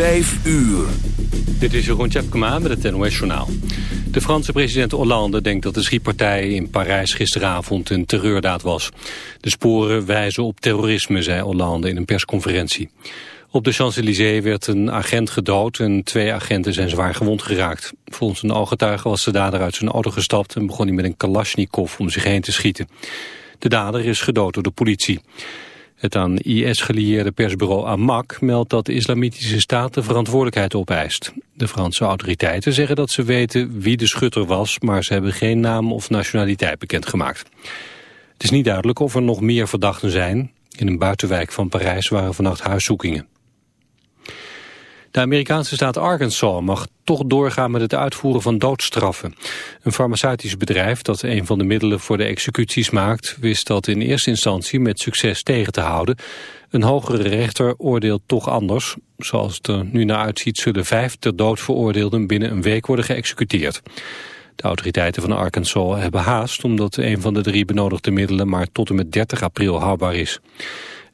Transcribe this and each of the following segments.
Vijf uur. Dit is Jeroen Tjepkema met het NOS Journaal. De Franse president Hollande denkt dat de schietpartij in Parijs gisteravond een terreurdaad was. De sporen wijzen op terrorisme, zei Hollande in een persconferentie. Op de Champs-Élysées werd een agent gedood en twee agenten zijn zwaar gewond geraakt. Volgens een ooggetuige was de dader uit zijn auto gestapt en begon hij met een kalasjnikov om zich heen te schieten. De dader is gedood door de politie. Het aan IS gelieerde persbureau Amak meldt dat de islamitische staat de verantwoordelijkheid opeist. De Franse autoriteiten zeggen dat ze weten wie de schutter was, maar ze hebben geen naam of nationaliteit bekendgemaakt. Het is niet duidelijk of er nog meer verdachten zijn. In een buitenwijk van Parijs waren vannacht huiszoekingen. De Amerikaanse staat Arkansas mag toch doorgaan met het uitvoeren van doodstraffen. Een farmaceutisch bedrijf dat een van de middelen voor de executies maakt... wist dat in eerste instantie met succes tegen te houden. Een hogere rechter oordeelt toch anders. Zoals het er nu naar uitziet zullen vijf ter dood veroordeelden binnen een week worden geëxecuteerd. De autoriteiten van Arkansas hebben haast omdat een van de drie benodigde middelen maar tot en met 30 april houdbaar is.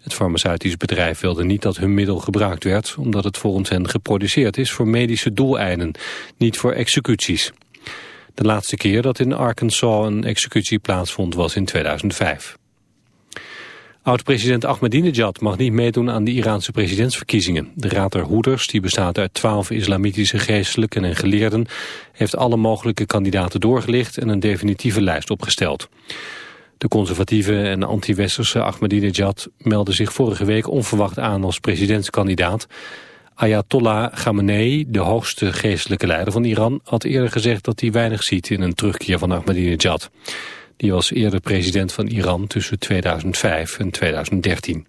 Het farmaceutisch bedrijf wilde niet dat hun middel gebruikt werd... omdat het volgens hen geproduceerd is voor medische doeleinden, niet voor executies. De laatste keer dat in Arkansas een executie plaatsvond was in 2005. Oud-president Ahmadinejad mag niet meedoen aan de Iraanse presidentsverkiezingen. De Raad der Hoeders, die bestaat uit twaalf islamitische geestelijken en geleerden... heeft alle mogelijke kandidaten doorgelicht en een definitieve lijst opgesteld. De conservatieve en anti-westerse Ahmadinejad meldde zich vorige week onverwacht aan als presidentskandidaat. Ayatollah Khamenei, de hoogste geestelijke leider van Iran, had eerder gezegd dat hij weinig ziet in een terugkeer van Ahmadinejad. Die was eerder president van Iran tussen 2005 en 2013.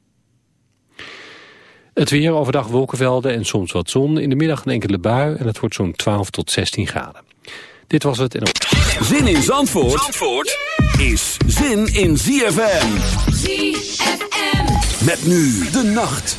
Het weer overdag wolkenvelden en soms wat zon. In de middag een enkele bui en het wordt zo'n 12 tot 16 graden. Dit was het. Zin in Zandvoort, Zandvoort is zin in ZFM. ZFM. Met nu de nacht.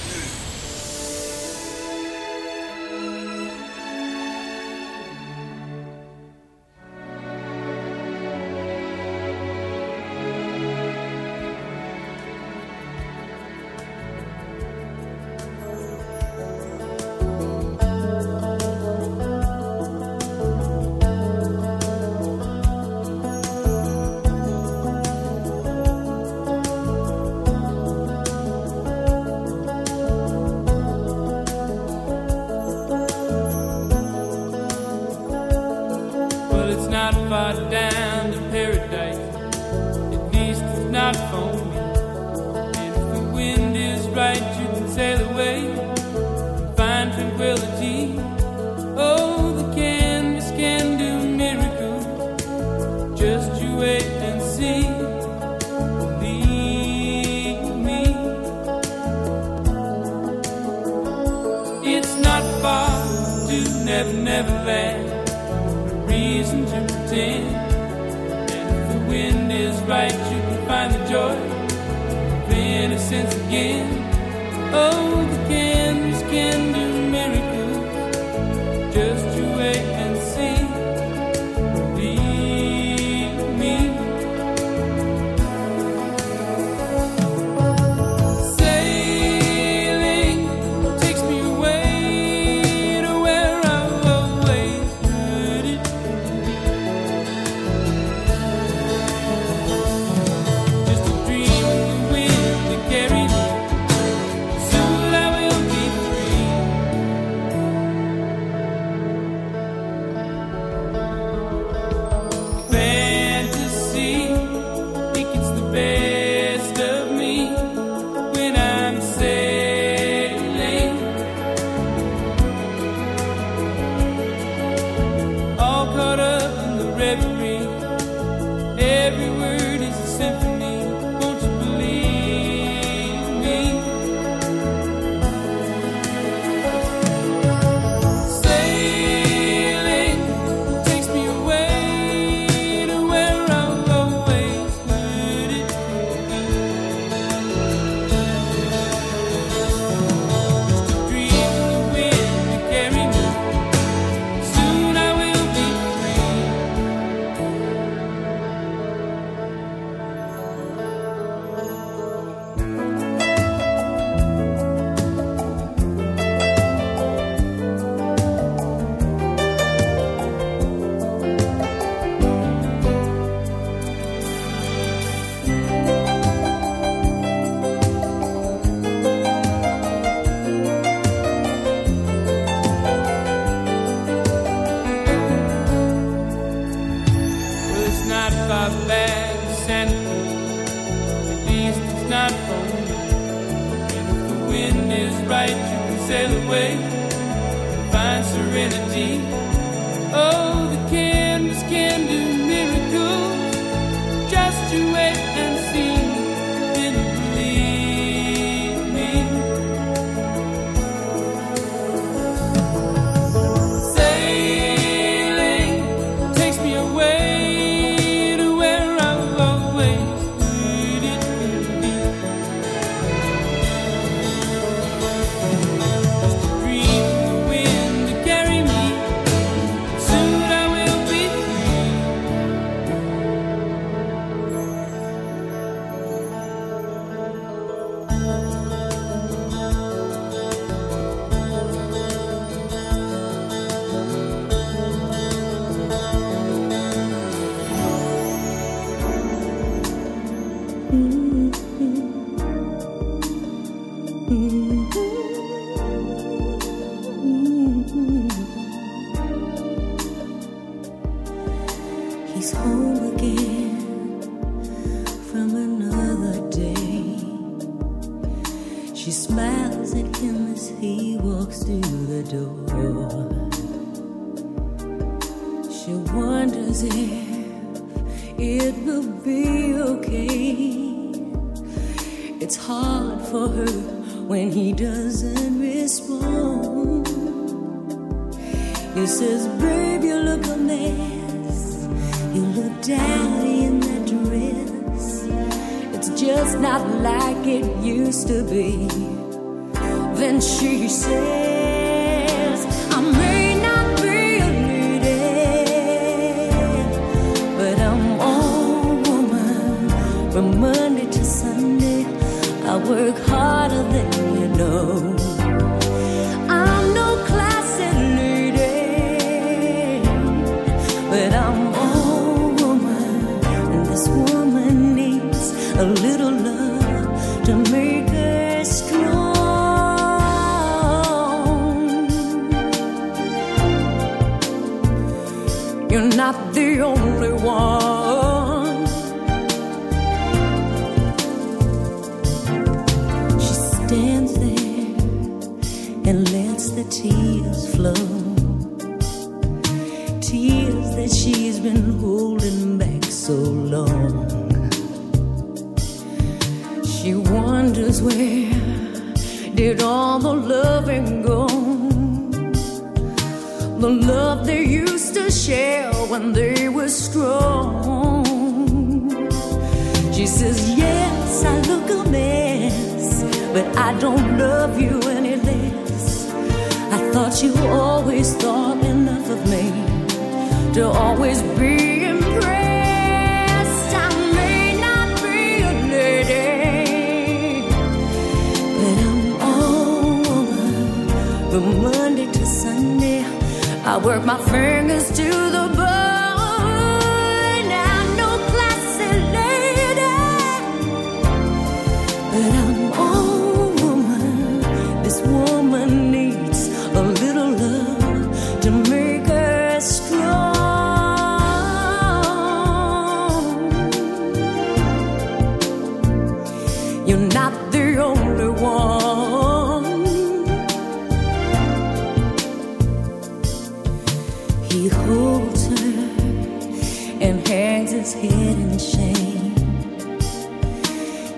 to wait and see.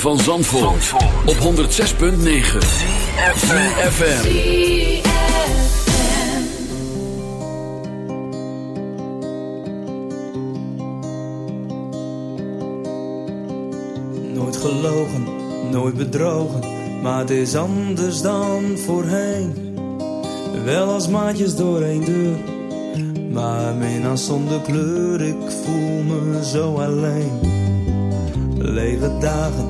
Van Zandvoort, op 106.9 CFFM Nooit gelogen, nooit bedrogen, maar het is anders dan voorheen. Wel als maatjes door één deur, maar minnaar zonder kleur, ik voel me zo alleen. Lege dagen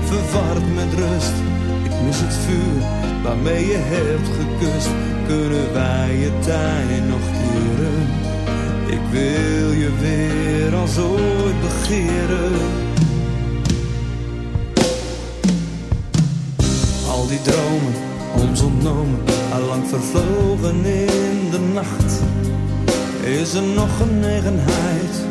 verward met rust. Ik mis het vuur waarmee je hebt gekust. Kunnen wij je tijd nog keren? Ik wil je weer als ooit begeren. Al die dromen, ons ontnomen, allang vervlogen in de nacht. Is er nog genegenheid?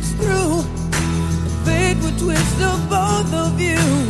it's through, fate would twist the both of you.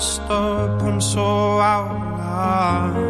messed up, I'm so out of line.